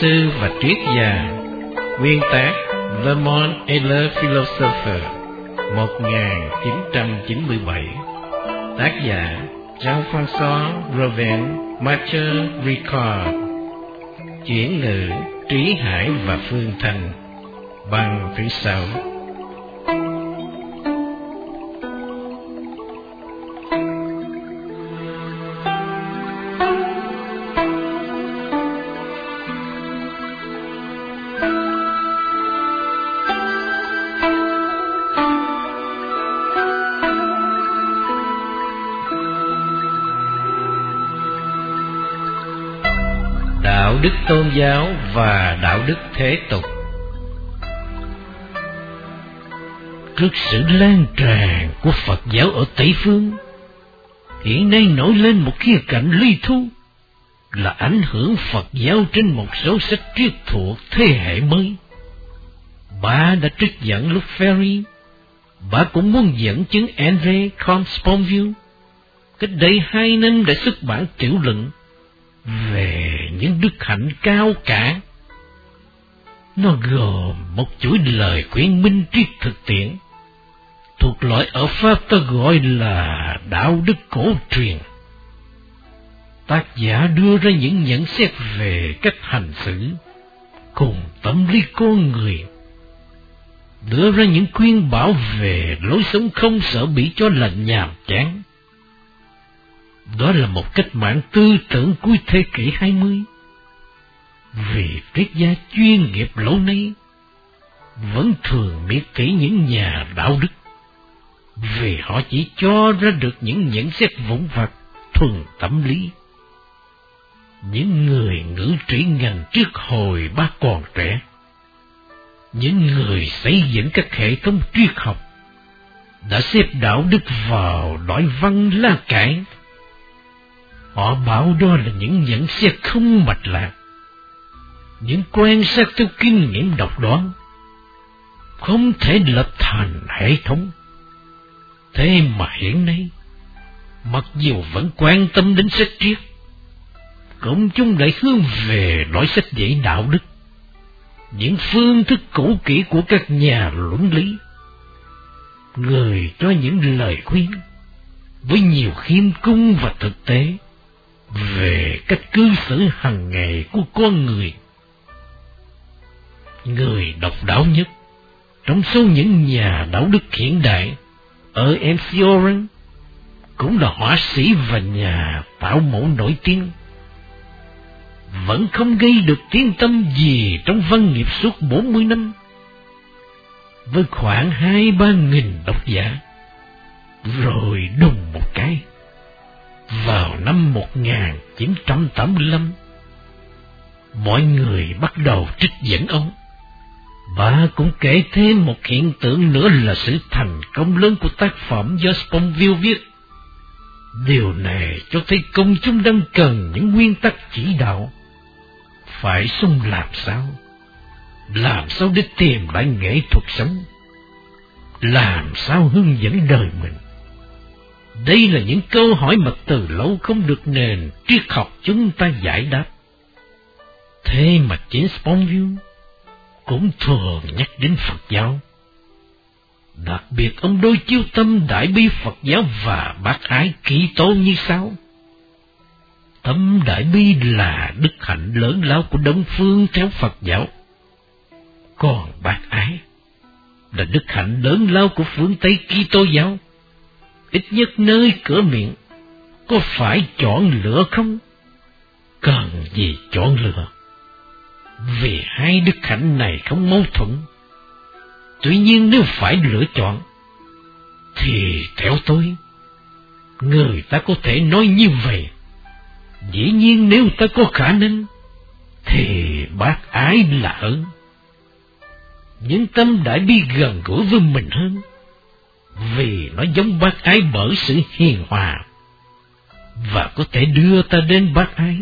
sư và triết gia, nguyên tác Le Monde et le Philosophe, 1997, tác giả Jean-François Robin Mathieu Ricard, chuyển ngữ Trí Hải và Phương Thành, bằng thứ sáu. Đạo đức tôn giáo và đạo đức thế tục trước sự lan tràn của Phật giáo ở Tây Phương, hiện nay nổi lên một khía cạnh ly thu là ảnh hưởng Phật giáo trên một số sách triết thuộc thế hệ mới. Bà đã trích dẫn lúc Ferry, bà cũng muốn dẫn chứng Andre Consponville. Cách đây hai năm đã xuất bản tiểu luận về những đức hạnh cao cả. Nó gồm một chuỗi lời khuyến minh triết thực tiễn, thuộc loại ở Pháp ta gọi là đạo đức cổ truyền. Tác giả đưa ra những nhận xét về cách hành xử cùng tâm lý con người, đưa ra những khuyên bảo về lối sống không sợ bị cho là nhàm chán đó là một cách mạng tư tưởng cuối thế kỷ 20. Vì triết gia chuyên nghiệp lâu nay vẫn thường miệt kỹ những nhà đạo đức, vì họ chỉ cho ra được những nhận xét vụn vặt thuần tâm lý. Những người ngữ trị ngành trước hồi ba còn trẻ, những người xây dựng các hệ thống triết học đã xếp đạo đức vào loại văn la cải Họ bảo đó là những nhận xét không mạch lạc, những quan sát theo kinh nghiệm độc đoán, không thể lập thành hệ thống. Thế mà hiện nay, mặc dù vẫn quan tâm đến sách triết, cộng chung lại hướng về loại sách dạy đạo đức, những phương thức cũ kỹ của các nhà luận lý. Người cho những lời khuyên với nhiều khiêm cung và thực tế về cách cư xử hàng ngày của con người. Người độc đáo nhất trong số những nhà đạo đức hiện đại ở Ensioran cũng là họa sĩ và nhà tạo mẫu nổi tiếng. Vẫn không gây được tiếng tâm gì trong văn nghiệp suốt 40 năm. Với khoảng hai ba nghìn độc giả. Rồi đùng một cái vào năm 1985, mọi người bắt đầu trích dẫn ông. Và cũng kể thêm một hiện tượng nữa là sự thành công lớn của tác phẩm do Sponville viết. Điều này cho thấy công chúng đang cần những nguyên tắc chỉ đạo. Phải sống làm sao? Làm sao để tìm lại nghệ thuật sống? Làm sao hướng dẫn đời mình? Đây là những câu hỏi mà từ lâu không được nền, triết học chúng ta giải đáp. Thế mà chính Sponville cũng thường nhắc đến Phật giáo. Đặc biệt ông đôi chiêu tâm đại bi Phật giáo và bác ái kỹ tôn như sau. Tâm đại bi là đức hạnh lớn lao của Đông Phương theo Phật giáo. Còn bác ái là đức hạnh lớn lao của phương Tây Kitô giáo ít nhất nơi cửa miệng, có phải chọn lựa không? Cần gì chọn lựa? Vì hai đức hạnh này không mâu thuẫn. Tuy nhiên nếu phải lựa chọn, thì theo tôi, người ta có thể nói như vậy. Dĩ nhiên nếu ta có khả năng, thì bác ái là hơn. Những tâm đại bi gần gũi với mình hơn vì nó giống bác ái bởi sự hiền hòa và có thể đưa ta đến bác ái.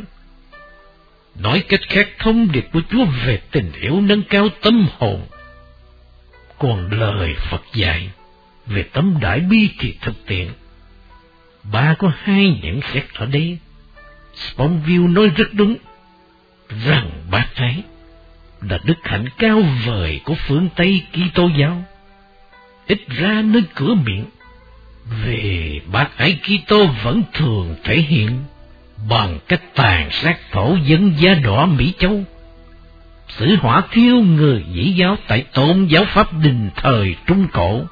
Nói cách khác, thông điệp của Chúa về tình yêu nâng cao tâm hồn. Còn lời Phật dạy về tấm đại bi thì thực tiện. Ba có hai nhận xét ở đây. Sponville nói rất đúng. rằng bác ái là đức hạnh cao vời của phương Tây Kitô giáo. Ít ra nơi cửa miệng, vì bác ấy Kitô vẫn thường thể hiện bằng cách tàn sát thổ dân da đỏ Mỹ Châu, sử hỏa thiêu người dĩ giáo tại tôn giáo Pháp đình thời Trung Cổ,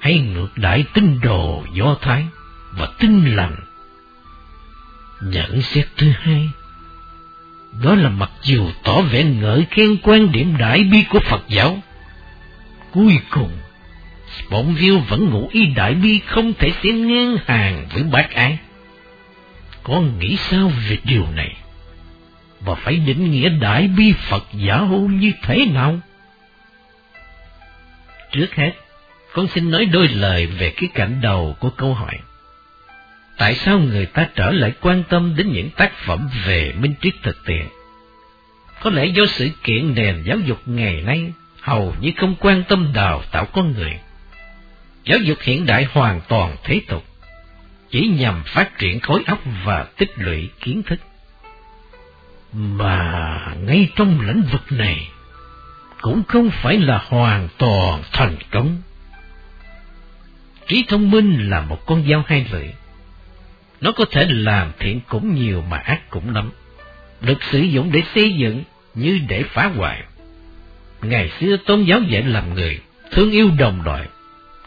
hay ngược đại tinh đồ Do Thái và tinh lành. Nhận xét thứ hai, đó là mặc dù tỏ vẻ ngợi khen quan điểm đại bi của Phật giáo, cuối cùng bọn Sponville vẫn ngụ y đại bi không thể xem ngang hàng với bác ái. Con nghĩ sao về điều này? Và phải định nghĩa đại bi Phật giả hôn như thế nào? Trước hết, con xin nói đôi lời về cái cảnh đầu của câu hỏi. Tại sao người ta trở lại quan tâm đến những tác phẩm về minh triết thực tiễn? Có lẽ do sự kiện nền giáo dục ngày nay hầu như không quan tâm đào tạo con người. Giáo dục hiện đại hoàn toàn thế tục, chỉ nhằm phát triển khối óc và tích lũy kiến thức. Mà ngay trong lĩnh vực này, cũng không phải là hoàn toàn thành công. Trí thông minh là một con dao hai lưỡi. Nó có thể làm thiện cũng nhiều mà ác cũng lắm. Được sử dụng để xây dựng như để phá hoại. Ngày xưa tôn giáo dạy làm người, thương yêu đồng đội,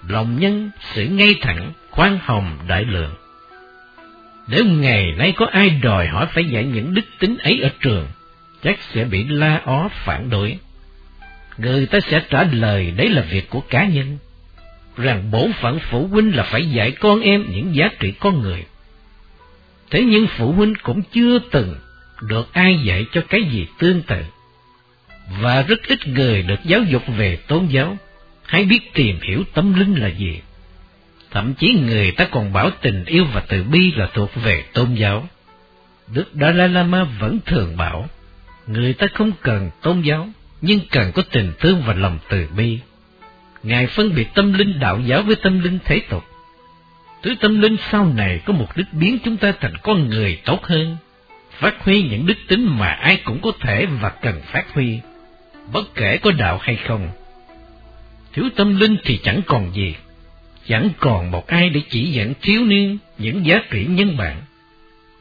lòng nhân, sự ngay thẳng, khoan hồng đại lượng. Nếu ngày nay có ai đòi hỏi phải dạy những đức tính ấy ở trường, chắc sẽ bị la ó phản đối. Người ta sẽ trả lời đấy là việc của cá nhân, rằng bổn phận phụ huynh là phải dạy con em những giá trị con người. Thế nhưng phụ huynh cũng chưa từng được ai dạy cho cái gì tương tự. Và rất ít người được giáo dục về tôn giáo, hay biết tìm hiểu tâm linh là gì. Thậm chí người ta còn bảo tình yêu và từ bi là thuộc về tôn giáo. Đức Dalai Lama vẫn thường bảo, người ta không cần tôn giáo, nhưng cần có tình thương và lòng từ bi. Ngài phân biệt tâm linh đạo giáo với tâm linh thế tục. Thứ tâm linh sau này có mục đích biến chúng ta thành con người tốt hơn, phát huy những đức tính mà ai cũng có thể và cần phát huy, bất kể có đạo hay không. Thiếu tâm linh thì chẳng còn gì, chẳng còn một ai để chỉ dẫn thiếu niên những giá trị nhân bản,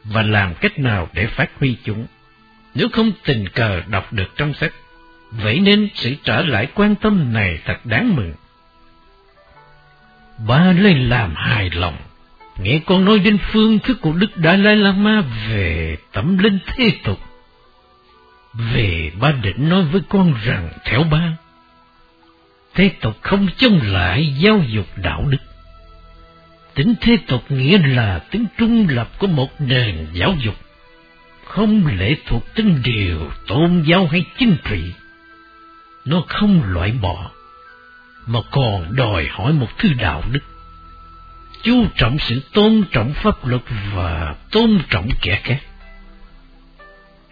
và làm cách nào để phát huy chúng, nếu không tình cờ đọc được trong sách. Vậy nên sự trở lại quan tâm này thật đáng mừng. Ba lên làm hài lòng nghe con nói đến phương thức của Đức Dalai Lama về tâm linh thế tục. Về ba định nói với con rằng theo ba, thế tục không chống lại giáo dục đạo đức. Tính thế tục nghĩa là tính trung lập của một nền giáo dục, không lệ thuộc tính điều tôn giáo hay chính trị. Nó không loại bỏ, mà còn đòi hỏi một thứ đạo đức chú trọng sự tôn trọng pháp luật và tôn trọng kẻ khác.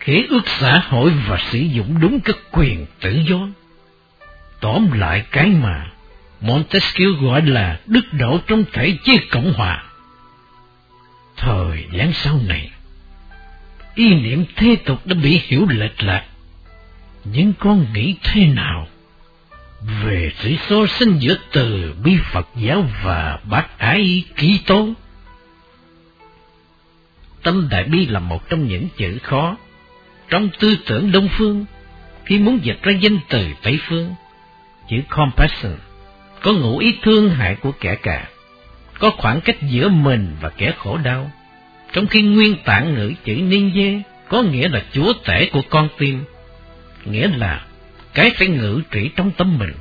Khế ước xã hội và sử dụng đúng các quyền tự do. Tóm lại cái mà Montesquieu gọi là đức độ trong thể chế Cộng Hòa. Thời gian sau này, ý niệm thế tục đã bị hiểu lệch lạc. Nhưng con nghĩ thế nào? về sự so sánh giữa từ bi Phật giáo và bác ái ký tố. Tâm đại bi là một trong những chữ khó trong tư tưởng Đông phương khi muốn dịch ra danh từ Tây phương. Chữ compassion có ngụ ý thương hại của kẻ cả, có khoảng cách giữa mình và kẻ khổ đau, trong khi nguyên tạng ngữ chữ ninja có nghĩa là chúa tể của con tim, nghĩa là cái phải ngự trị trong tâm mình.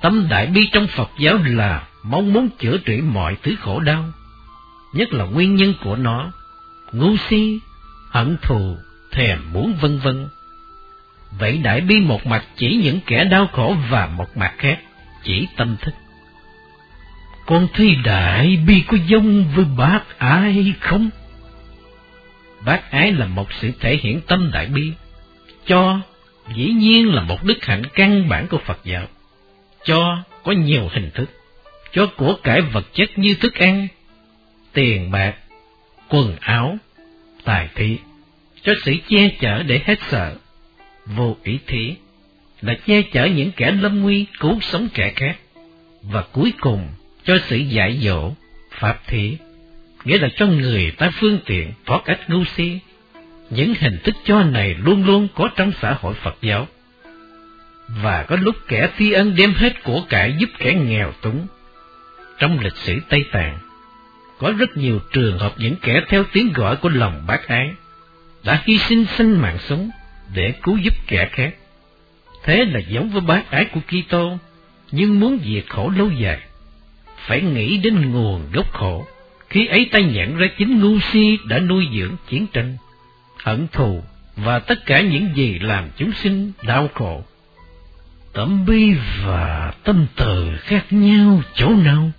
Tâm đại bi trong Phật giáo là mong muốn chữa trị mọi thứ khổ đau, nhất là nguyên nhân của nó, ngu si, hận thù, thèm muốn vân vân. Vậy đại bi một mặt chỉ những kẻ đau khổ và một mặt khác chỉ tâm thức. Con thấy đại bi có giống với bác ái không? Bác ái là một sự thể hiện tâm đại bi, cho dĩ nhiên là một đức hạnh căn bản của Phật giáo. Cho có nhiều hình thức, cho của cải vật chất như thức ăn, tiền bạc, quần áo, tài thị, cho sự che chở để hết sợ. Vô ý thế là che chở những kẻ lâm nguy cứu sống kẻ khác. Và cuối cùng cho sự dạy dỗ, pháp thế nghĩa là cho người ta phương tiện thoát ách ngu si. Những hình thức cho này luôn luôn có trong xã hội Phật giáo. Và có lúc kẻ thi ân đem hết của cải giúp kẻ nghèo túng. Trong lịch sử Tây Tạng, có rất nhiều trường hợp những kẻ theo tiếng gọi của lòng bác ái đã hy sinh sinh mạng sống để cứu giúp kẻ khác. Thế là giống với bác ái của Kitô, nhưng muốn diệt khổ lâu dài, phải nghĩ đến nguồn gốc khổ. Khi ấy ta nhận ra chính ngu si đã nuôi dưỡng chiến tranh, hận thù và tất cả những gì làm chúng sinh đau khổ. Tẩm bi và tâm từ khác nhau chỗ nào?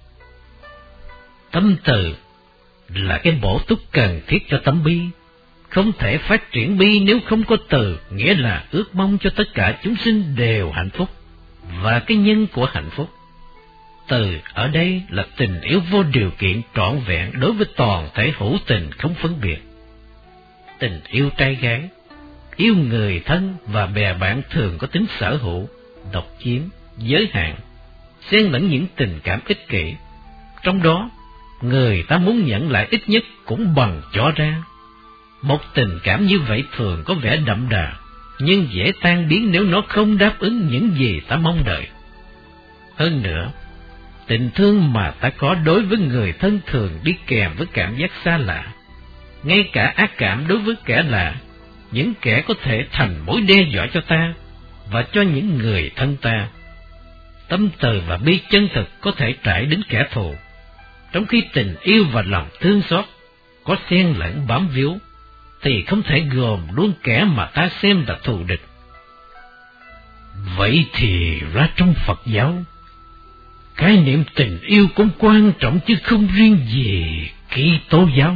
Tâm từ là cái bổ túc cần thiết cho tâm bi. Không thể phát triển bi nếu không có từ, nghĩa là ước mong cho tất cả chúng sinh đều hạnh phúc, và cái nhân của hạnh phúc. Từ ở đây là tình yêu vô điều kiện trọn vẹn đối với toàn thể hữu tình không phân biệt. Tình yêu trai gái, yêu người thân và bè bạn thường có tính sở hữu, độc chiếm, giới hạn, xen lẫn những tình cảm ích kỷ. Trong đó người ta muốn nhận lại ít nhất cũng bằng cho ra. Một tình cảm như vậy thường có vẻ đậm đà, nhưng dễ tan biến nếu nó không đáp ứng những gì ta mong đợi. Hơn nữa, tình thương mà ta có đối với người thân thường đi kèm với cảm giác xa lạ. Ngay cả ác cảm đối với kẻ lạ, những kẻ có thể thành mối đe dọa cho ta và cho những người thân ta. Tâm từ và bi chân thực có thể trải đến kẻ thù trong khi tình yêu và lòng thương xót có xen lẫn bám víu, thì không thể gồm luôn kẻ mà ta xem là thù địch. Vậy thì ra trong Phật giáo, cái niệm tình yêu cũng quan trọng chứ không riêng gì kỳ tố giáo.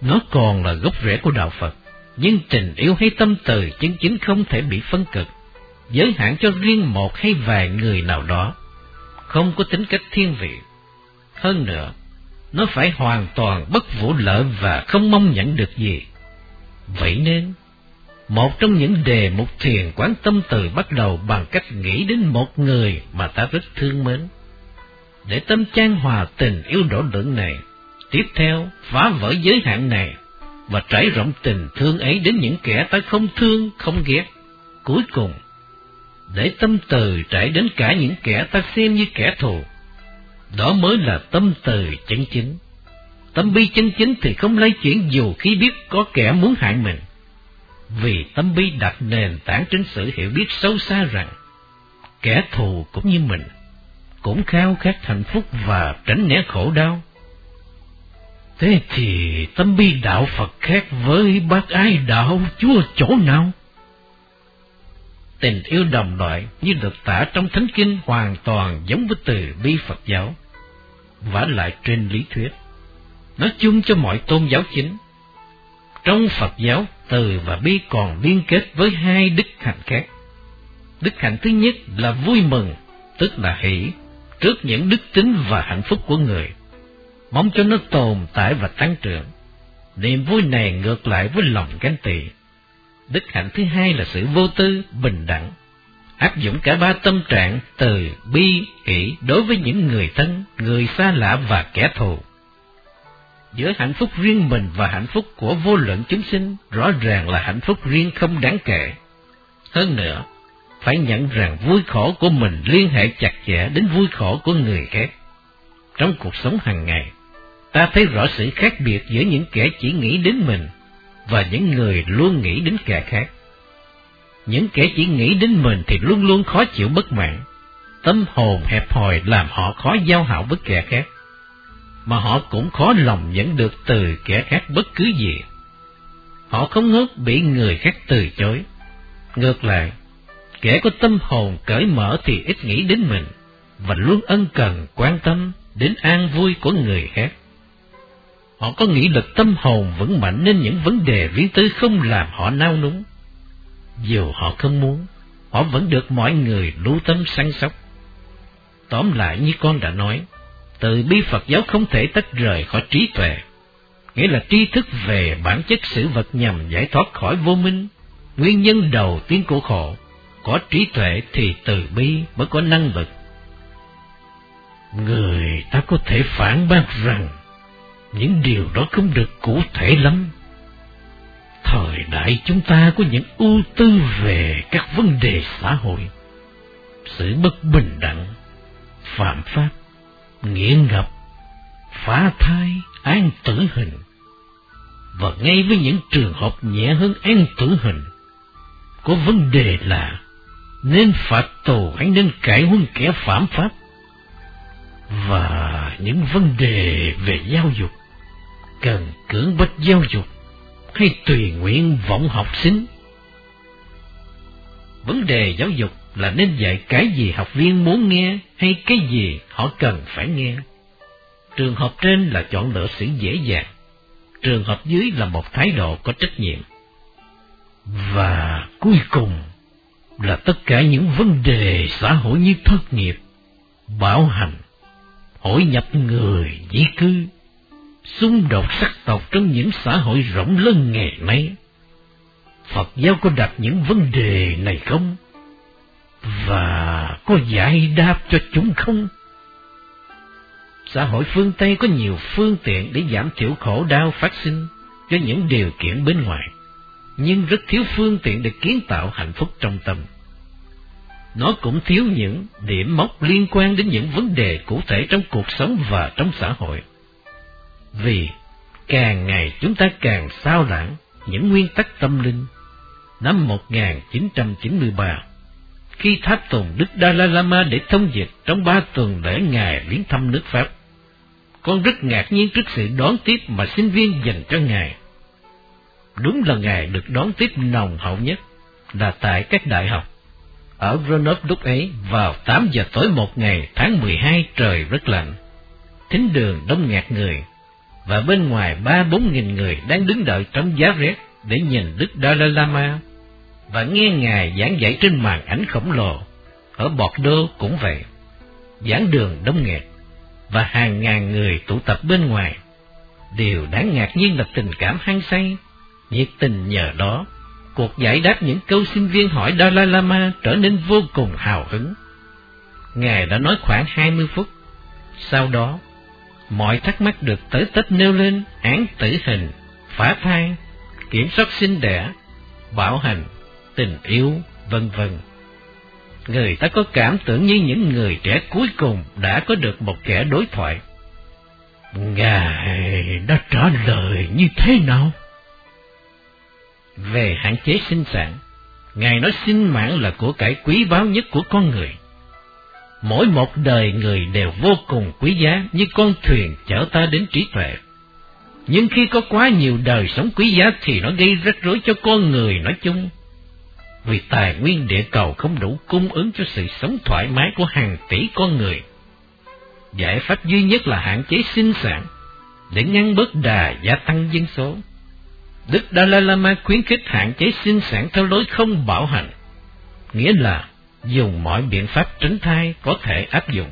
Nó còn là gốc rễ của đạo Phật, nhưng tình yêu hay tâm từ chân chính không thể bị phân cực, giới hạn cho riêng một hay vài người nào đó, không có tính cách thiên vị. Hơn nữa, nó phải hoàn toàn bất vũ lợi và không mong nhận được gì. Vậy nên, một trong những đề mục thiền quán tâm từ bắt đầu bằng cách nghĩ đến một người mà ta rất thương mến. Để tâm trang hòa tình yêu đổ lượng này, tiếp theo phá vỡ giới hạn này và trải rộng tình thương ấy đến những kẻ ta không thương, không ghét. Cuối cùng, để tâm từ trải đến cả những kẻ ta xem như kẻ thù đó mới là tâm từ chân chính. Tâm bi chân chính thì không lay chuyển dù khi biết có kẻ muốn hại mình. Vì tâm bi đặt nền tảng trên sự hiểu biết sâu xa rằng kẻ thù cũng như mình, cũng khao khát hạnh phúc và tránh né khổ đau. Thế thì tâm bi đạo Phật khác với bác ai đạo Chúa chỗ nào? Tình yêu đồng loại như được tả trong Thánh Kinh hoàn toàn giống với từ bi Phật giáo vả lại trên lý thuyết. Nói chung cho mọi tôn giáo chính. Trong Phật giáo, từ và bi còn liên kết với hai đức hạnh khác. Đức hạnh thứ nhất là vui mừng, tức là hỷ, trước những đức tính và hạnh phúc của người, mong cho nó tồn tại và tăng trưởng. Niềm vui này ngược lại với lòng ganh tị. Đức hạnh thứ hai là sự vô tư, bình đẳng, áp dụng cả ba tâm trạng từ bi, hỷ đối với những người thân, người xa lạ và kẻ thù. Giữa hạnh phúc riêng mình và hạnh phúc của vô lượng chúng sinh rõ ràng là hạnh phúc riêng không đáng kể. Hơn nữa, phải nhận rằng vui khổ của mình liên hệ chặt chẽ đến vui khổ của người khác. Trong cuộc sống hàng ngày, ta thấy rõ sự khác biệt giữa những kẻ chỉ nghĩ đến mình và những người luôn nghĩ đến kẻ khác. Những kẻ chỉ nghĩ đến mình thì luôn luôn khó chịu bất mãn. Tâm hồn hẹp hòi làm họ khó giao hảo với kẻ khác. Mà họ cũng khó lòng nhận được từ kẻ khác bất cứ gì. Họ không ngớt bị người khác từ chối. Ngược lại, kẻ có tâm hồn cởi mở thì ít nghĩ đến mình, và luôn ân cần quan tâm đến an vui của người khác. Họ có nghĩ lực tâm hồn vững mạnh nên những vấn đề viễn tư không làm họ nao núng dù họ không muốn, họ vẫn được mọi người lưu tâm săn sóc. Tóm lại như con đã nói, từ bi Phật giáo không thể tách rời khỏi trí tuệ. nghĩa là tri thức về bản chất sự vật nhằm giải thoát khỏi vô minh, nguyên nhân đầu tiên của khổ. Có trí tuệ thì từ bi mới có năng lực. Người ta có thể phản bác rằng những điều đó không được cụ thể lắm. Thời đại chúng ta có những ưu tư về các vấn đề xã hội, sự bất bình đẳng, phạm pháp, nghiện ngập, phá thai, an tử hình. Và ngay với những trường hợp nhẹ hơn an tử hình, có vấn đề là nên phạt tù hay nên cải huân kẻ phạm pháp. Và những vấn đề về giáo dục, cần cưỡng bách giáo dục hay tùy nguyện vọng học sinh. Vấn đề giáo dục là nên dạy cái gì học viên muốn nghe hay cái gì họ cần phải nghe. Trường hợp trên là chọn lựa sự dễ dàng, trường hợp dưới là một thái độ có trách nhiệm. Và cuối cùng là tất cả những vấn đề xã hội như thất nghiệp, bảo hành, hội nhập người di cư, xung đột sắc tộc trong những xã hội rộng lớn ngày nay. Phật giáo có đặt những vấn đề này không? Và có giải đáp cho chúng không? Xã hội phương Tây có nhiều phương tiện để giảm thiểu khổ đau phát sinh cho những điều kiện bên ngoài, nhưng rất thiếu phương tiện để kiến tạo hạnh phúc trong tâm. Nó cũng thiếu những điểm mốc liên quan đến những vấn đề cụ thể trong cuộc sống và trong xã hội. Vì càng ngày chúng ta càng sao lãng những nguyên tắc tâm linh. Năm 1993, khi tháp tùng Đức Dalai Lama để thông dịch trong ba tuần lễ Ngài viếng thăm nước Pháp. Con rất ngạc nhiên trước sự đón tiếp mà sinh viên dành cho Ngài. Đúng là Ngài được đón tiếp nồng hậu nhất là tại các đại học. Ở Grenoble lúc ấy vào 8 giờ tối một ngày tháng 12 trời rất lạnh. Thính đường đông nghẹt người, và bên ngoài ba bốn nghìn người đang đứng đợi trong giá rét để nhìn Đức Dalai Lama và nghe Ngài giảng dạy trên màn ảnh khổng lồ. Ở Bordeaux cũng vậy. Giảng đường đông nghẹt và hàng ngàn người tụ tập bên ngoài. Điều đáng ngạc nhiên là tình cảm hăng say, nhiệt tình nhờ đó. Cuộc giải đáp những câu sinh viên hỏi Dalai Lama trở nên vô cùng hào hứng. Ngài đã nói khoảng hai mươi phút. Sau đó, mọi thắc mắc được tới tết nêu lên án tử hình, phá thai, kiểm soát sinh đẻ, bảo hành, tình yêu, vân vân. Người ta có cảm tưởng như những người trẻ cuối cùng đã có được một kẻ đối thoại. Ngài đã trả lời như thế nào? Về hạn chế sinh sản, Ngài nói sinh mạng là của cải quý báu nhất của con người. Mỗi một đời người đều vô cùng quý giá như con thuyền chở ta đến trí tuệ. Nhưng khi có quá nhiều đời sống quý giá thì nó gây rắc rối cho con người nói chung. Vì tài nguyên địa cầu không đủ cung ứng cho sự sống thoải mái của hàng tỷ con người. Giải pháp duy nhất là hạn chế sinh sản, để ngăn bớt đà gia tăng dân số. Đức Dalai Lama khuyến khích hạn chế sinh sản theo lối không bảo hành, nghĩa là dùng mọi biện pháp tránh thai có thể áp dụng.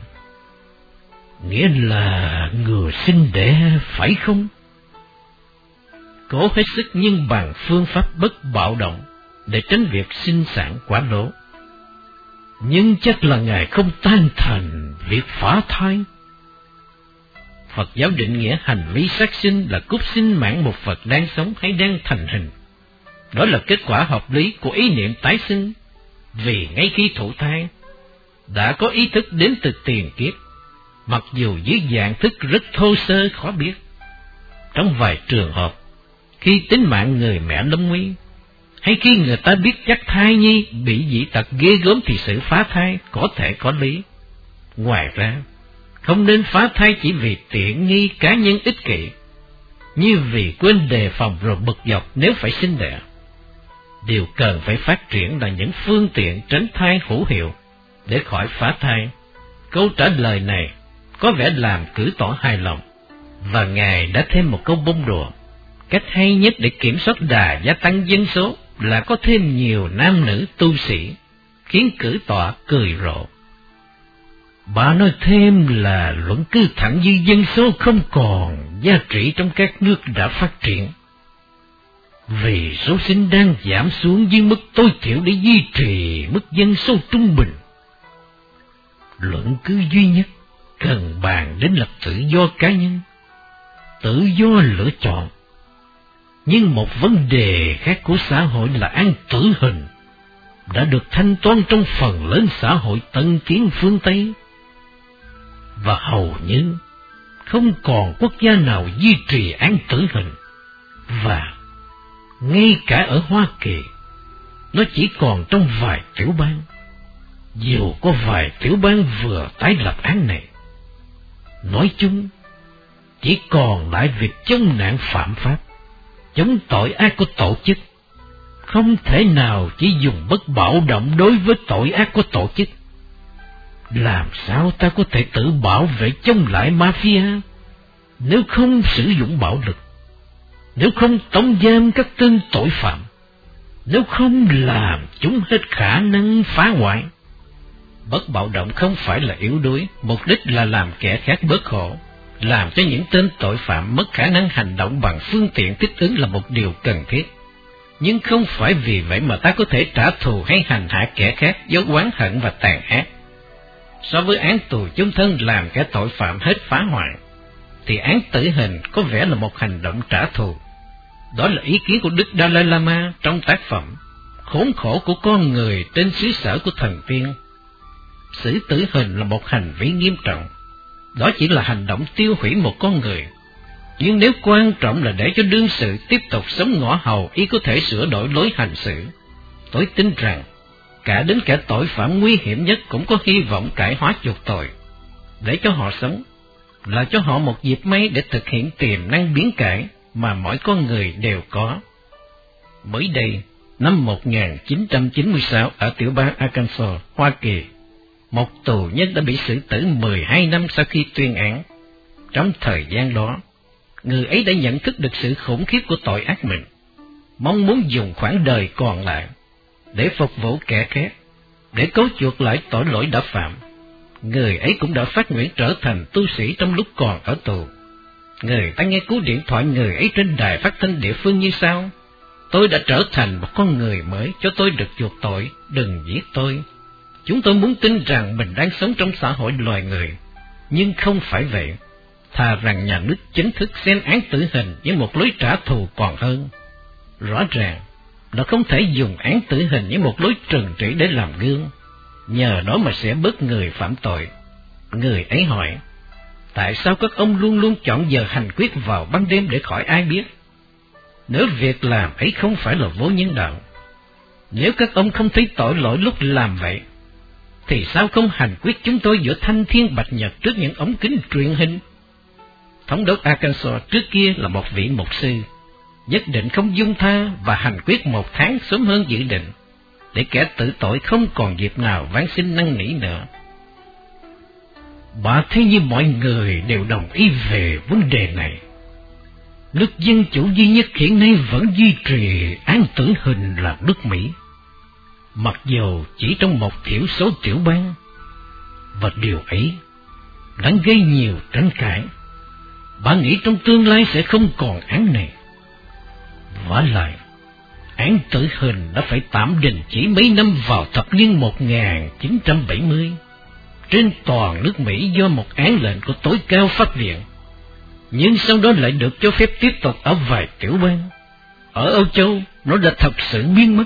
Nghĩa là ngừa sinh đẻ phải không? Cố hết sức nhưng bằng phương pháp bất bạo động để tránh việc sinh sản quá lỗ. Nhưng chắc là Ngài không tan thành việc phá thai. Phật giáo định nghĩa hành vi sát sinh là cúp sinh mạng một Phật đang sống hay đang thành hình. Đó là kết quả hợp lý của ý niệm tái sinh vì ngay khi thụ thai, đã có ý thức đến từ tiền kiếp, mặc dù dưới dạng thức rất thô sơ khó biết. Trong vài trường hợp, khi tính mạng người mẹ lâm nguy, hay khi người ta biết chắc thai nhi bị dị tật ghê gớm thì sự phá thai có thể có lý. Ngoài ra, không nên phá thai chỉ vì tiện nghi cá nhân ích kỷ, như vì quên đề phòng rồi bực dọc nếu phải sinh đẻ điều cần phải phát triển là những phương tiện tránh thai hữu hiệu để khỏi phá thai. Câu trả lời này có vẻ làm cử tỏ hài lòng, và Ngài đã thêm một câu bông đùa. Cách hay nhất để kiểm soát đà gia tăng dân số là có thêm nhiều nam nữ tu sĩ, khiến cử tọa cười rộ. Bà nói thêm là luận cứ thẳng dư dân số không còn giá trị trong các nước đã phát triển. Vì số sinh đang giảm xuống dưới mức tối thiểu để duy trì mức dân số trung bình. Luận cứ duy nhất cần bàn đến là tự do cá nhân, tự do lựa chọn. Nhưng một vấn đề khác của xã hội là án tử hình đã được thanh toán trong phần lớn xã hội tân tiến phương Tây. Và hầu như không còn quốc gia nào duy trì án tử hình. Và ngay cả ở Hoa Kỳ, nó chỉ còn trong vài tiểu bang. Dù có vài tiểu bang vừa tái lập án này, nói chung chỉ còn lại việc chống nạn phạm pháp, chống tội ác của tổ chức không thể nào chỉ dùng bất bạo động đối với tội ác của tổ chức. Làm sao ta có thể tự bảo vệ chống lại mafia nếu không sử dụng bạo lực, nếu không tống giam các tên tội phạm, nếu không làm chúng hết khả năng phá hoại? Bất bạo động không phải là yếu đuối, mục đích là làm kẻ khác bớt khổ, làm cho những tên tội phạm mất khả năng hành động bằng phương tiện thích ứng là một điều cần thiết nhưng không phải vì vậy mà ta có thể trả thù hay hành hạ kẻ khác do oán hận và tàn ác. So với án tù chung thân làm kẻ tội phạm hết phá hoại, thì án tử hình có vẻ là một hành động trả thù. Đó là ý kiến của Đức Dalai Lama trong tác phẩm Khốn khổ của con người trên xứ sở của thần tiên. Xử tử hình là một hành vi nghiêm trọng. Đó chỉ là hành động tiêu hủy một con người nhưng nếu quan trọng là để cho đương sự tiếp tục sống ngõ hầu, y có thể sửa đổi lối hành xử. Tôi tin rằng, cả đến kẻ tội phạm nguy hiểm nhất cũng có hy vọng cải hóa chuộc tội. Để cho họ sống, là cho họ một dịp may để thực hiện tiềm năng biến cải mà mỗi con người đều có. Mới đây, năm 1996 ở tiểu bang Arkansas, Hoa Kỳ, một tù nhân đã bị xử tử 12 năm sau khi tuyên án. Trong thời gian đó, người ấy đã nhận thức được sự khủng khiếp của tội ác mình, mong muốn dùng khoảng đời còn lại để phục vụ kẻ khác, để cấu chuộc lại tội lỗi đã phạm. Người ấy cũng đã phát nguyện trở thành tu sĩ trong lúc còn ở tù. Người ta nghe cú điện thoại người ấy trên đài phát thanh địa phương như sau. Tôi đã trở thành một con người mới, cho tôi được chuộc tội, đừng giết tôi. Chúng tôi muốn tin rằng mình đang sống trong xã hội loài người, nhưng không phải vậy thà rằng nhà nước chính thức xem án tử hình với một lối trả thù còn hơn. Rõ ràng, nó không thể dùng án tử hình với một lối trừng trị để làm gương, nhờ đó mà sẽ bớt người phạm tội. Người ấy hỏi, tại sao các ông luôn luôn chọn giờ hành quyết vào ban đêm để khỏi ai biết? Nếu việc làm ấy không phải là vô nhân đạo, nếu các ông không thấy tội lỗi lúc làm vậy, thì sao không hành quyết chúng tôi giữa thanh thiên bạch nhật trước những ống kính truyền hình? Thống đốc Arkansas trước kia là một vị mục sư, nhất định không dung tha và hành quyết một tháng sớm hơn dự định, để kẻ tự tội không còn dịp nào ván xin năn nỉ nữa. Bà thấy như mọi người đều đồng ý về vấn đề này. Nước dân chủ duy nhất hiện nay vẫn duy trì án tử hình là nước Mỹ, mặc dù chỉ trong một thiểu số tiểu bang, và điều ấy đã gây nhiều tranh cãi Bà nghĩ trong tương lai sẽ không còn án này. Vả lại, án tử hình đã phải tạm đình chỉ mấy năm vào thập niên 1970 trên toàn nước Mỹ do một án lệnh của tối cao phát viện. Nhưng sau đó lại được cho phép tiếp tục ở vài tiểu bang. Ở Âu Châu, nó đã thật sự biến mất.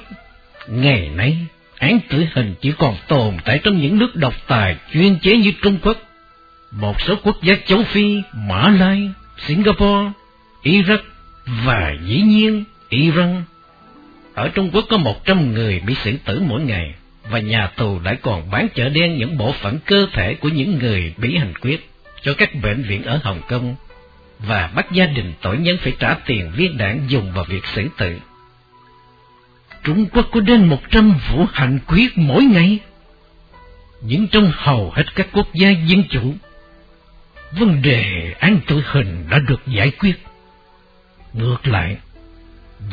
Ngày nay, án tử hình chỉ còn tồn tại trong những nước độc tài chuyên chế như Trung Quốc, một số quốc gia châu Phi, Mã Lai, Singapore, Iraq và dĩ nhiên Iran. Ở Trung Quốc có một trăm người bị xử tử mỗi ngày, và nhà tù lại còn bán chợ đen những bộ phận cơ thể của những người bị hành quyết cho các bệnh viện ở Hồng Kông, và bắt gia đình tội nhân phải trả tiền viên đạn dùng vào việc xử tử. Trung Quốc có đến một trăm vụ hành quyết mỗi ngày. Nhưng trong hầu hết các quốc gia dân chủ, vấn đề án tử hình đã được giải quyết. Ngược lại,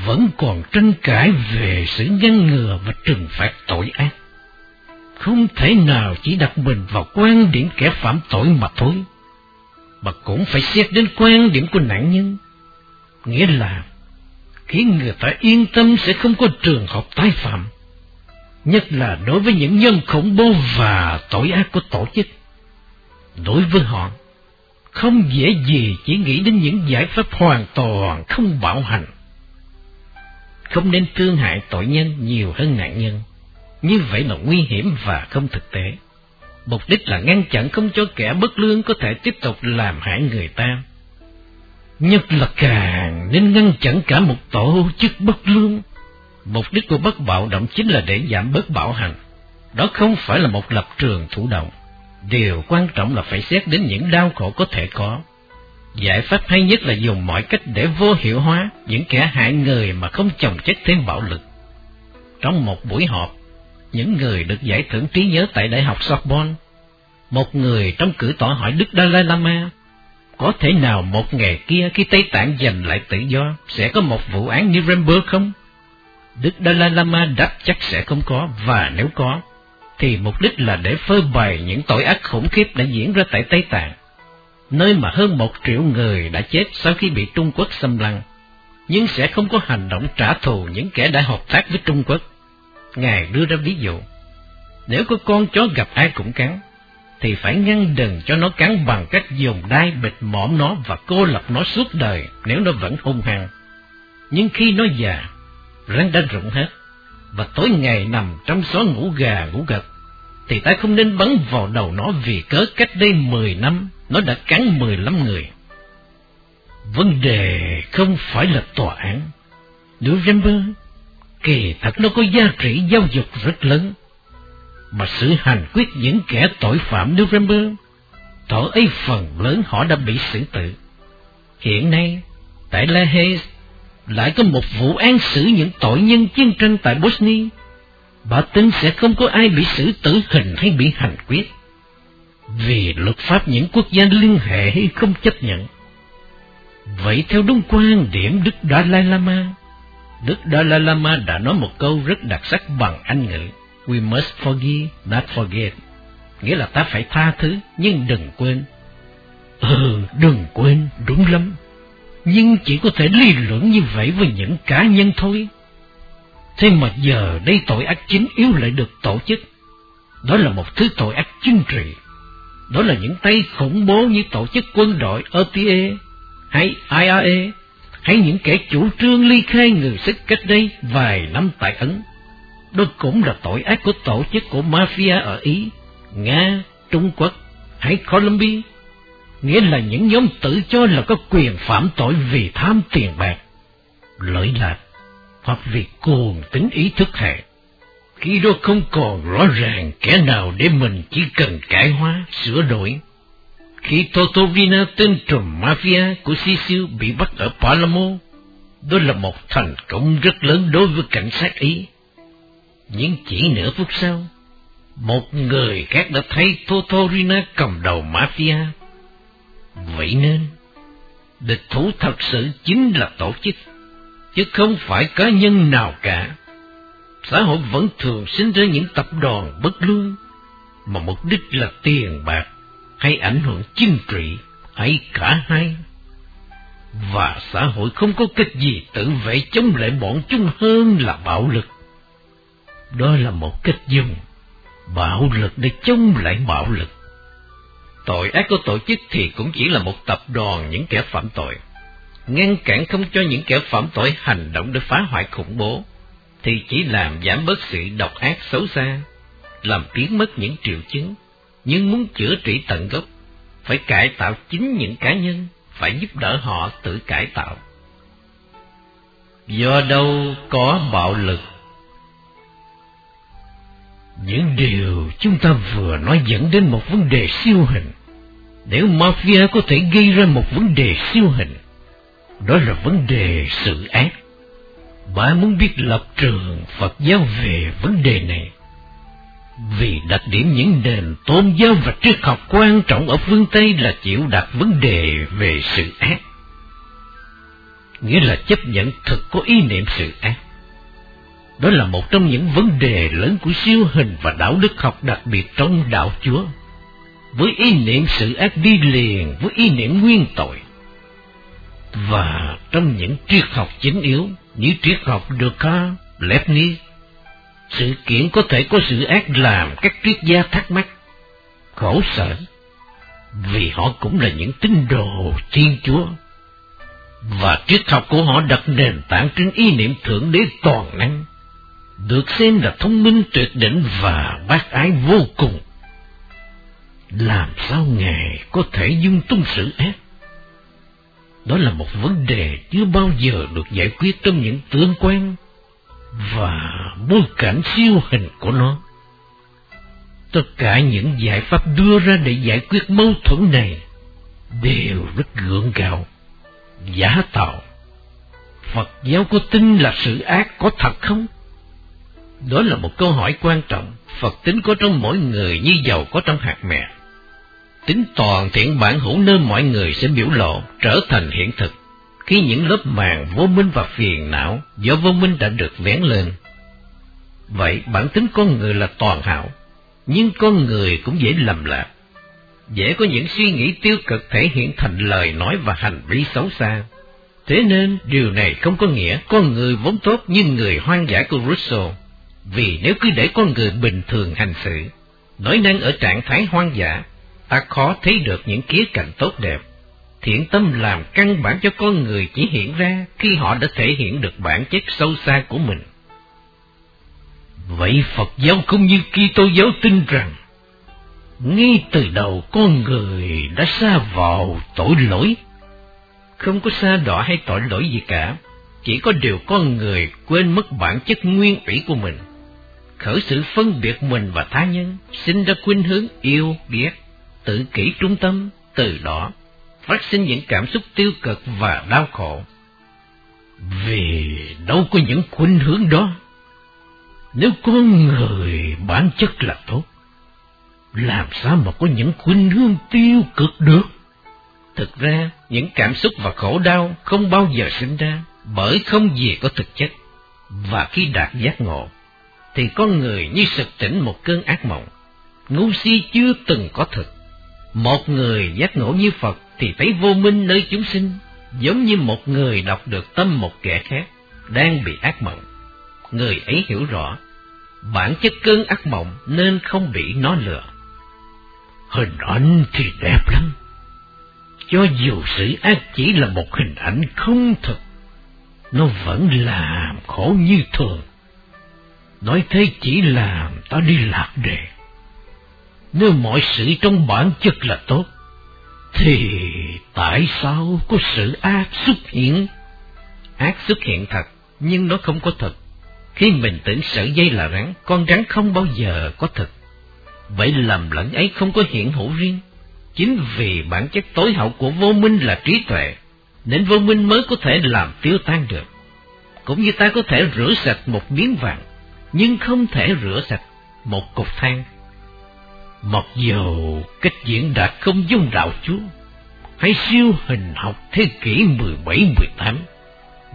vẫn còn tranh cãi về sự ngăn ngừa và trừng phạt tội ác. Không thể nào chỉ đặt mình vào quan điểm kẻ phạm tội mà thôi. mà cũng phải xét đến quan điểm của nạn nhân. Nghĩa là, khiến người ta yên tâm sẽ không có trường hợp tái phạm, nhất là đối với những nhân khủng bố và tội ác của tổ chức. Đối với họ, không dễ gì chỉ nghĩ đến những giải pháp hoàn toàn không bạo hành. Không nên thương hại tội nhân nhiều hơn nạn nhân, như vậy là nguy hiểm và không thực tế. Mục đích là ngăn chặn không cho kẻ bất lương có thể tiếp tục làm hại người ta. Nhất là càng nên ngăn chặn cả một tổ chức bất lương. Mục đích của bất bạo động chính là để giảm bớt bạo hành. Đó không phải là một lập trường thủ động. Điều quan trọng là phải xét đến những đau khổ có thể có. Giải pháp hay nhất là dùng mọi cách để vô hiệu hóa những kẻ hại người mà không chồng chất thêm bạo lực. Trong một buổi họp, những người được giải thưởng trí nhớ tại Đại học Sorbonne, một người trong cử tỏ hỏi Đức Dalai Lama, có thể nào một ngày kia khi Tây Tạng giành lại tự do, sẽ có một vụ án Nuremberg không? Đức Dalai Lama đáp chắc sẽ không có, và nếu có, thì mục đích là để phơi bày những tội ác khủng khiếp đã diễn ra tại Tây Tạng, nơi mà hơn một triệu người đã chết sau khi bị Trung Quốc xâm lăng, nhưng sẽ không có hành động trả thù những kẻ đã hợp tác với Trung Quốc. Ngài đưa ra ví dụ, nếu có con chó gặp ai cũng cắn, thì phải ngăn đừng cho nó cắn bằng cách dùng đai bịt mõm nó và cô lập nó suốt đời nếu nó vẫn hung hăng. Nhưng khi nó già, răng đã rụng hết, và tối ngày nằm trong xó ngủ gà ngủ gật, thì ta không nên bắn vào đầu nó vì cớ cách đây mười năm nó đã cắn mười lăm người. Vấn đề không phải là tòa án. November, kỳ thật nó có giá trị giáo dục rất lớn. Mà sự hành quyết những kẻ tội phạm November, thở ấy phần lớn họ đã bị xử tử. Hiện nay, tại La Hayes, lại có một vụ án xử những tội nhân chiến tranh tại Bosnia. Bà tin sẽ không có ai bị xử tử hình hay bị hành quyết. Vì luật pháp những quốc gia liên hệ hay không chấp nhận. Vậy theo đúng quan điểm Đức Dalai Lama, Đức Dalai Lama đã nói một câu rất đặc sắc bằng Anh ngữ. We must forgive, not forget. Nghĩa là ta phải tha thứ, nhưng đừng quên. Ừ, đừng quên, đúng lắm nhưng chỉ có thể lý luận như vậy với những cá nhân thôi. Thế mà giờ đây tội ác chính yếu lại được tổ chức. Đó là một thứ tội ác chính trị. Đó là những tay khủng bố như tổ chức quân đội OTA hay IRA hay những kẻ chủ trương ly khai người sức cách đây vài năm tại Ấn. Đó cũng là tội ác của tổ chức của mafia ở Ý, Nga, Trung Quốc hay Colombia nghĩa là những nhóm tự cho là có quyền phạm tội vì tham tiền bạc, lợi lạc hoặc vì cuồng tính ý thức hệ. Khi đó không còn rõ ràng kẻ nào để mình chỉ cần cải hóa, sửa đổi. Khi Totovina tên trùm mafia của Sisiu bị bắt ở Palermo, đó là một thành công rất lớn đối với cảnh sát Ý. Nhưng chỉ nửa phút sau, một người khác đã thấy Totorina cầm đầu mafia Vậy nên, địch thủ thật sự chính là tổ chức, chứ không phải cá nhân nào cả. Xã hội vẫn thường sinh ra những tập đoàn bất lương, mà mục đích là tiền bạc, hay ảnh hưởng chính trị, hay cả hai. Và xã hội không có cách gì tự vệ chống lại bọn chúng hơn là bạo lực. Đó là một cách dùng bạo lực để chống lại bạo lực. Tội ác của tổ chức thì cũng chỉ là một tập đoàn những kẻ phạm tội. Ngăn cản không cho những kẻ phạm tội hành động để phá hoại khủng bố, thì chỉ làm giảm bớt sự độc ác xấu xa, làm biến mất những triệu chứng, nhưng muốn chữa trị tận gốc, phải cải tạo chính những cá nhân, phải giúp đỡ họ tự cải tạo. Do đâu có bạo lực? Những điều chúng ta vừa nói dẫn đến một vấn đề siêu hình. Nếu mafia có thể gây ra một vấn đề siêu hình, đó là vấn đề sự ác. Bà muốn biết lập trường Phật giáo về vấn đề này. Vì đặc điểm những nền tôn giáo và triết học quan trọng ở phương Tây là chịu đặt vấn đề về sự ác. Nghĩa là chấp nhận thực có ý niệm sự ác. Đó là một trong những vấn đề lớn của siêu hình và đạo đức học đặc biệt trong đạo Chúa. với ý niệm sự ác đi liền với ý niệm nguyên tội. Và trong những triết học chính yếu như triết học Descartes, Leibniz, sự kiện có thể có sự ác làm các triết gia thắc mắc, khổ sở, vì họ cũng là những tín đồ Thiên Chúa. Và triết học của họ đặt nền tảng trên ý niệm Thượng Đế toàn năng, được xem là thông minh tuyệt đỉnh và bác ái vô cùng. Làm sao Ngài có thể dung tung sự ác? Đó là một vấn đề chưa bao giờ được giải quyết trong những tương quan và bối cảnh siêu hình của nó. Tất cả những giải pháp đưa ra để giải quyết mâu thuẫn này đều rất gượng gạo, giả tạo. Phật giáo có tin là sự ác có thật không? Đó là một câu hỏi quan trọng. Phật tính có trong mỗi người như dầu có trong hạt mè. Tính toàn thiện bản hữu nơi mọi người sẽ biểu lộ, trở thành hiện thực. Khi những lớp màng vô minh và phiền não do vô minh đã được vén lên. Vậy bản tính con người là toàn hảo, nhưng con người cũng dễ lầm lạc. Dễ có những suy nghĩ tiêu cực thể hiện thành lời nói và hành vi xấu xa. Thế nên điều này không có nghĩa con người vốn tốt như người hoang dã của Rousseau vì nếu cứ để con người bình thường hành xử, nói năng ở trạng thái hoang dã, ta khó thấy được những khía cạnh tốt đẹp. Thiện tâm làm căn bản cho con người chỉ hiện ra khi họ đã thể hiện được bản chất sâu xa của mình. Vậy Phật giáo cũng như Kitô giáo tin rằng, ngay từ đầu con người đã xa vào tội lỗi. Không có xa đỏ hay tội lỗi gì cả, chỉ có điều con người quên mất bản chất nguyên ủy của mình khởi sự phân biệt mình và tha nhân, sinh ra khuynh hướng yêu, ghét, tự kỷ trung tâm, từ đó phát sinh những cảm xúc tiêu cực và đau khổ. Vì đâu có những khuynh hướng đó. Nếu con người bản chất là tốt, làm sao mà có những khuynh hướng tiêu cực được? Thực ra, những cảm xúc và khổ đau không bao giờ sinh ra bởi không gì có thực chất. Và khi đạt giác ngộ, thì con người như sực tỉnh một cơn ác mộng. Ngu si chưa từng có thực. Một người giác ngộ như Phật thì thấy vô minh nơi chúng sinh, giống như một người đọc được tâm một kẻ khác, đang bị ác mộng. Người ấy hiểu rõ, bản chất cơn ác mộng nên không bị nó lừa. Hình ảnh thì đẹp lắm. Cho dù sự ác chỉ là một hình ảnh không thực, nó vẫn làm khổ như thường nói thế chỉ làm ta đi lạc đề. Nếu mọi sự trong bản chất là tốt, thì tại sao có sự ác xuất hiện? Ác xuất hiện thật, nhưng nó không có thật. Khi mình tưởng sợi dây là rắn, con rắn không bao giờ có thật. Vậy lầm lẫn ấy không có hiện hữu riêng. Chính vì bản chất tối hậu của vô minh là trí tuệ, nên vô minh mới có thể làm tiêu tan được. Cũng như ta có thể rửa sạch một miếng vàng, nhưng không thể rửa sạch một cục than. Mặc dù cách diễn đạt không dung đạo Chúa, hay siêu hình học thế kỷ 17-18,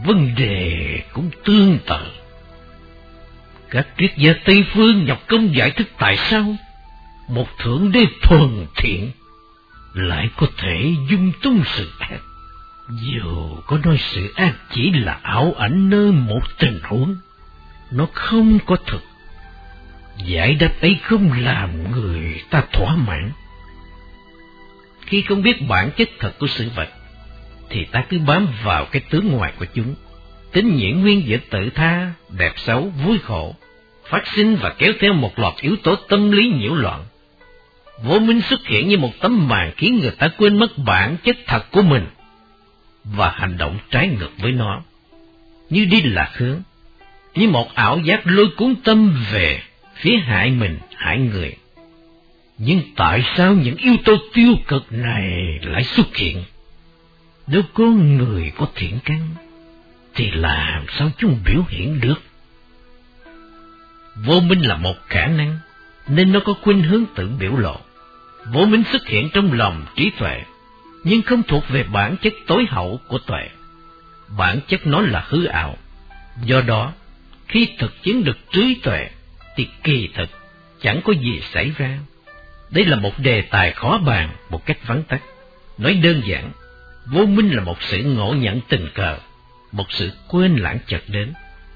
vấn đề cũng tương tự. Các triết gia Tây Phương nhập công giải thích tại sao một thượng đế thuần thiện lại có thể dung tung sự ác. Dù có nói sự ác chỉ là ảo ảnh nơi một tình huống, nó không có thực. Giải đáp ấy không làm người ta thỏa mãn. Khi không biết bản chất thật của sự vật, thì ta cứ bám vào cái tướng ngoài của chúng. Tính nhiễn nguyên giữa tự tha, đẹp xấu, vui khổ, phát sinh và kéo theo một loạt yếu tố tâm lý nhiễu loạn. Vô minh xuất hiện như một tấm màn khiến người ta quên mất bản chất thật của mình và hành động trái ngược với nó, như đi lạc hướng, như một ảo giác lôi cuốn tâm về phía hại mình, hại người. Nhưng tại sao những yếu tố tiêu cực này lại xuất hiện? Nếu có người có thiện căn, thì làm sao chúng biểu hiện được? Vô minh là một khả năng, nên nó có khuynh hướng tự biểu lộ. Vô minh xuất hiện trong lòng trí tuệ, nhưng không thuộc về bản chất tối hậu của tuệ. Bản chất nó là hư ảo. Do đó, khi thực chứng được trí tuệ, thì kỳ thực chẳng có gì xảy ra. Đây là một đề tài khó bàn một cách vắn tắt. Nói đơn giản, vô minh là một sự ngộ nhận tình cờ, một sự quên lãng chợt đến,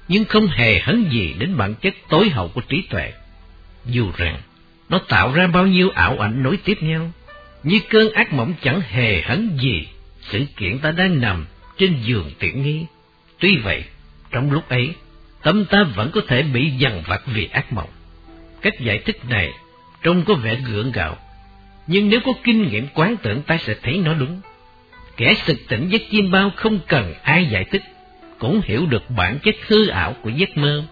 nhưng không hề hấn gì đến bản chất tối hậu của trí tuệ. Dù rằng, nó tạo ra bao nhiêu ảo ảnh nối tiếp nhau, như cơn ác mộng chẳng hề hấn gì sự kiện ta đang nằm trên giường tiện nghi. Tuy vậy, trong lúc ấy, tâm ta vẫn có thể bị dằn vặt vì ác mộng. Cách giải thích này trông có vẻ gượng gạo, nhưng nếu có kinh nghiệm quán tưởng ta sẽ thấy nó đúng. Kẻ sực tỉnh giấc chiêm bao không cần ai giải thích, cũng hiểu được bản chất hư ảo của giấc mơ.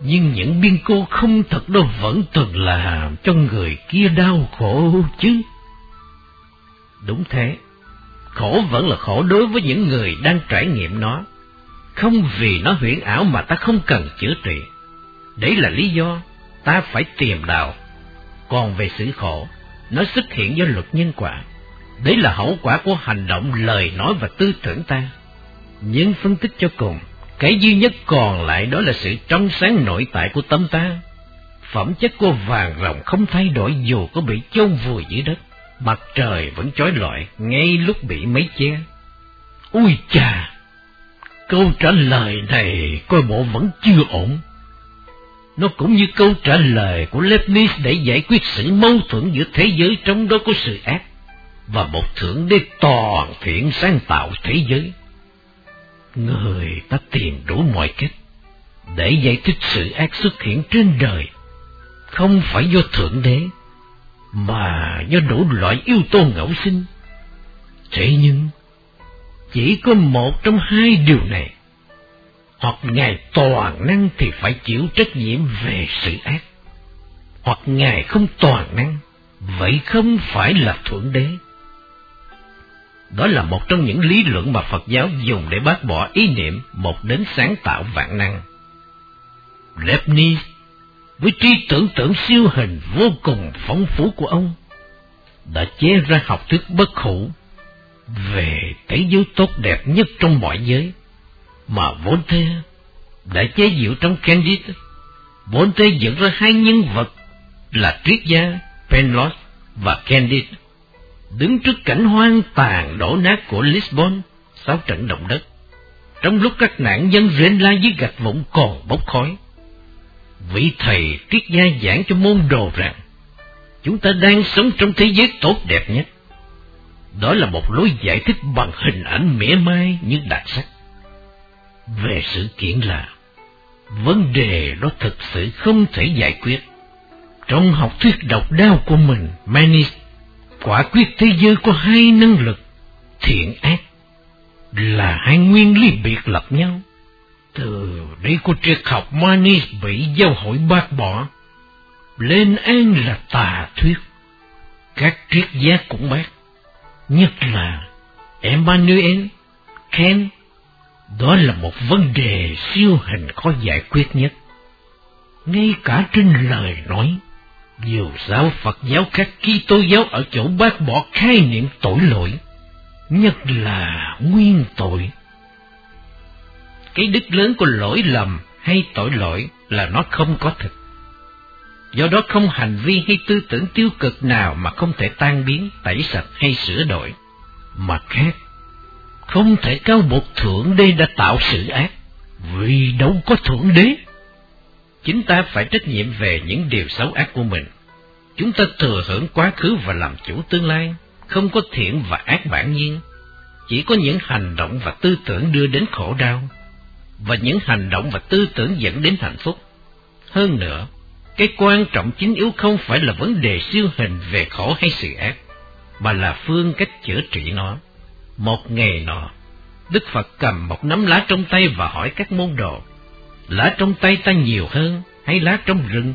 Nhưng những biên cô không thật đâu vẫn từng là cho người kia đau khổ chứ. Đúng thế, khổ vẫn là khổ đối với những người đang trải nghiệm nó. Không vì nó huyễn ảo mà ta không cần chữa trị. Đấy là lý do ta phải tìm đạo. Còn về sự khổ, nó xuất hiện do luật nhân quả. Đấy là hậu quả của hành động, lời nói và tư tưởng ta. Nhưng phân tích cho cùng, cái duy nhất còn lại đó là sự trong sáng nội tại của tâm ta. Phẩm chất của vàng rồng không thay đổi dù có bị chôn vùi dưới đất, mặt trời vẫn chói lọi ngay lúc bị mấy che. Ui chà! Câu trả lời này coi bộ vẫn chưa ổn. Nó cũng như câu trả lời của Leibniz để giải quyết sự mâu thuẫn giữa thế giới trong đó có sự ác và một thượng đế toàn thiện sáng tạo thế giới. Người ta tìm đủ mọi cách để giải thích sự ác xuất hiện trên đời, không phải do thượng đế, mà do đủ loại yếu tố ngẫu sinh. Thế nhưng, chỉ có một trong hai điều này hoặc Ngài toàn năng thì phải chịu trách nhiệm về sự ác, hoặc Ngài không toàn năng, vậy không phải là Thượng Đế. Đó là một trong những lý luận mà Phật giáo dùng để bác bỏ ý niệm một đến sáng tạo vạn năng. Leibniz, với trí tưởng tượng siêu hình vô cùng phong phú của ông, đã chế ra học thuyết bất hủ về thế giới tốt đẹp nhất trong mọi giới mà vốn thế đã chế diệu trong Candide. thế dẫn ra hai nhân vật là triết gia Penrose và Candide, đứng trước cảnh hoang tàn đổ nát của Lisbon sau trận động đất. Trong lúc các nạn dân rên la dưới gạch vụn còn bốc khói, vị thầy triết gia giảng cho môn đồ rằng chúng ta đang sống trong thế giới tốt đẹp nhất. Đó là một lối giải thích bằng hình ảnh mỉa mai nhưng đặc sắc về sự kiện là vấn đề đó thực sự không thể giải quyết. Trong học thuyết độc đáo của mình, Manis quả quyết thế giới có hai năng lực, thiện ác, là hai nguyên lý biệt lập nhau. Từ đây của triết học Manis bị giáo hội bác bỏ, lên an là tà thuyết. Các triết gia cũng bác, nhất là Emmanuel, Kant, đó là một vấn đề siêu hình khó giải quyết nhất. Ngay cả trên lời nói, nhiều giáo Phật giáo các Kitô giáo ở chỗ bác bỏ khái niệm tội lỗi, nhất là nguyên tội. Cái đức lớn của lỗi lầm hay tội lỗi là nó không có thực. Do đó không hành vi hay tư tưởng tiêu cực nào mà không thể tan biến, tẩy sạch hay sửa đổi. Mặt khác, không thể cao một thượng đế đã tạo sự ác, vì đâu có thượng đế. Chính ta phải trách nhiệm về những điều xấu ác của mình. Chúng ta thừa hưởng quá khứ và làm chủ tương lai, không có thiện và ác bản nhiên. Chỉ có những hành động và tư tưởng đưa đến khổ đau, và những hành động và tư tưởng dẫn đến hạnh phúc. Hơn nữa, cái quan trọng chính yếu không phải là vấn đề siêu hình về khổ hay sự ác, mà là phương cách chữa trị nó. Một ngày nọ, Đức Phật cầm một nắm lá trong tay và hỏi các môn đồ, lá trong tay ta nhiều hơn hay lá trong rừng?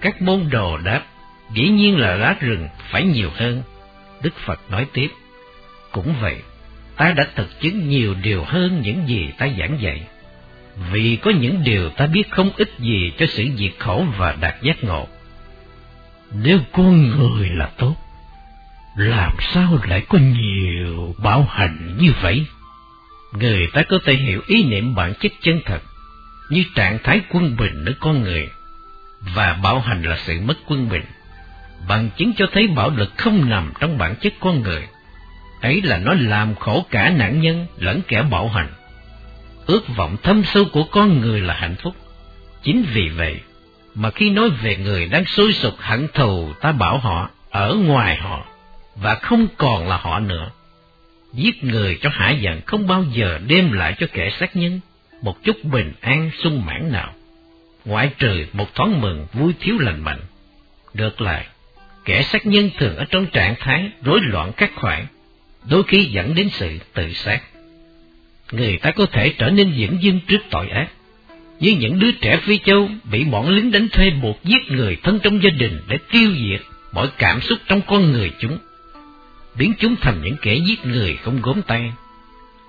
Các môn đồ đáp, dĩ nhiên là lá rừng phải nhiều hơn. Đức Phật nói tiếp, cũng vậy, ta đã thực chứng nhiều điều hơn những gì ta giảng dạy. Vì có những điều ta biết không ít gì cho sự diệt khổ và đạt giác ngộ. Nếu con người là tốt, làm sao lại có nhiều bảo hành như vậy? Người ta có thể hiểu ý niệm bản chất chân thật, như trạng thái quân bình ở con người, và bảo hành là sự mất quân bình. bằng chứng cho thấy bạo lực không nằm trong bản chất con người. Ấy là nó làm khổ cả nạn nhân lẫn kẻ bạo hành. Ước vọng thâm sâu của con người là hạnh phúc. Chính vì vậy mà khi nói về người đang sôi sục hận thù ta bảo họ ở ngoài họ và không còn là họ nữa. Giết người cho hả giận không bao giờ đem lại cho kẻ sát nhân một chút bình an sung mãn nào, ngoại trừ một thoáng mừng vui thiếu lành mạnh. Được lại, kẻ sát nhân thường ở trong trạng thái rối loạn các khoản, đôi khi dẫn đến sự tự sát. Người ta có thể trở nên diễn dưng trước tội ác, như những đứa trẻ Phi Châu bị bọn lính đánh thuê buộc giết người thân trong gia đình để tiêu diệt mọi cảm xúc trong con người chúng, biến chúng thành những kẻ giết người không gốm tay.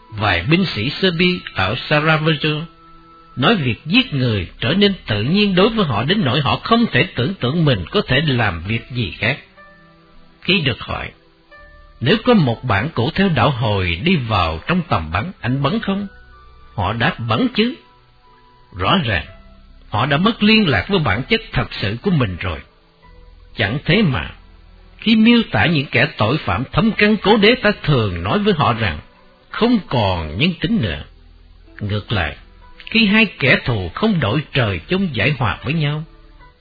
Vài binh sĩ Serbia ở Sarajevo nói việc giết người trở nên tự nhiên đối với họ đến nỗi họ không thể tưởng tượng mình có thể làm việc gì khác. Khi được hỏi, nếu có một bản cổ theo đạo hồi đi vào trong tầm bắn, anh bắn không? Họ đáp bắn chứ. Rõ ràng, họ đã mất liên lạc với bản chất thật sự của mình rồi. Chẳng thế mà, khi miêu tả những kẻ tội phạm thâm căn cố đế ta thường nói với họ rằng không còn nhân tính nữa. Ngược lại, khi hai kẻ thù không đổi trời chung giải hòa với nhau,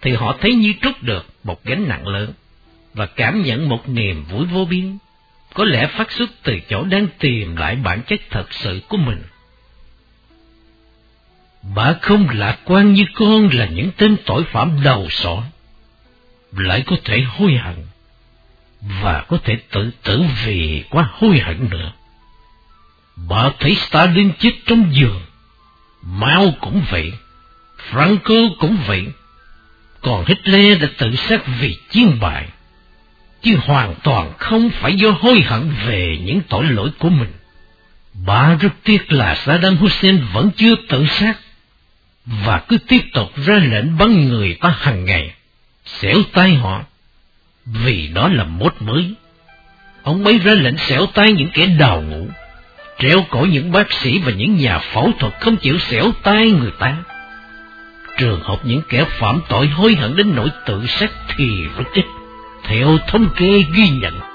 thì họ thấy như trút được một gánh nặng lớn và cảm nhận một niềm vui vô biên, có lẽ phát xuất từ chỗ đang tìm lại bản chất thật sự của mình. Bà không lạc quan như con là những tên tội phạm đầu sỏ, lại có thể hối hận, và có thể tự tử vì quá hối hận nữa. Bà thấy Stalin chết trong giường, Mao cũng vậy, Franco cũng vậy, còn Hitler đã tự sát vì chiến bại, chứ hoàn toàn không phải do hối hận về những tội lỗi của mình. Bà rất tiếc là Saddam Hussein vẫn chưa tự sát, và cứ tiếp tục ra lệnh bắn người ta hàng ngày, xẻo tay họ, vì đó là mốt mới. Ông ấy ra lệnh xẻo tay những kẻ đào ngũ, treo cổ những bác sĩ và những nhà phẫu thuật không chịu xẻo tay người ta. Trường hợp những kẻ phạm tội hối hận đến nỗi tự sát thì rất ít, theo thống kê ghi nhận.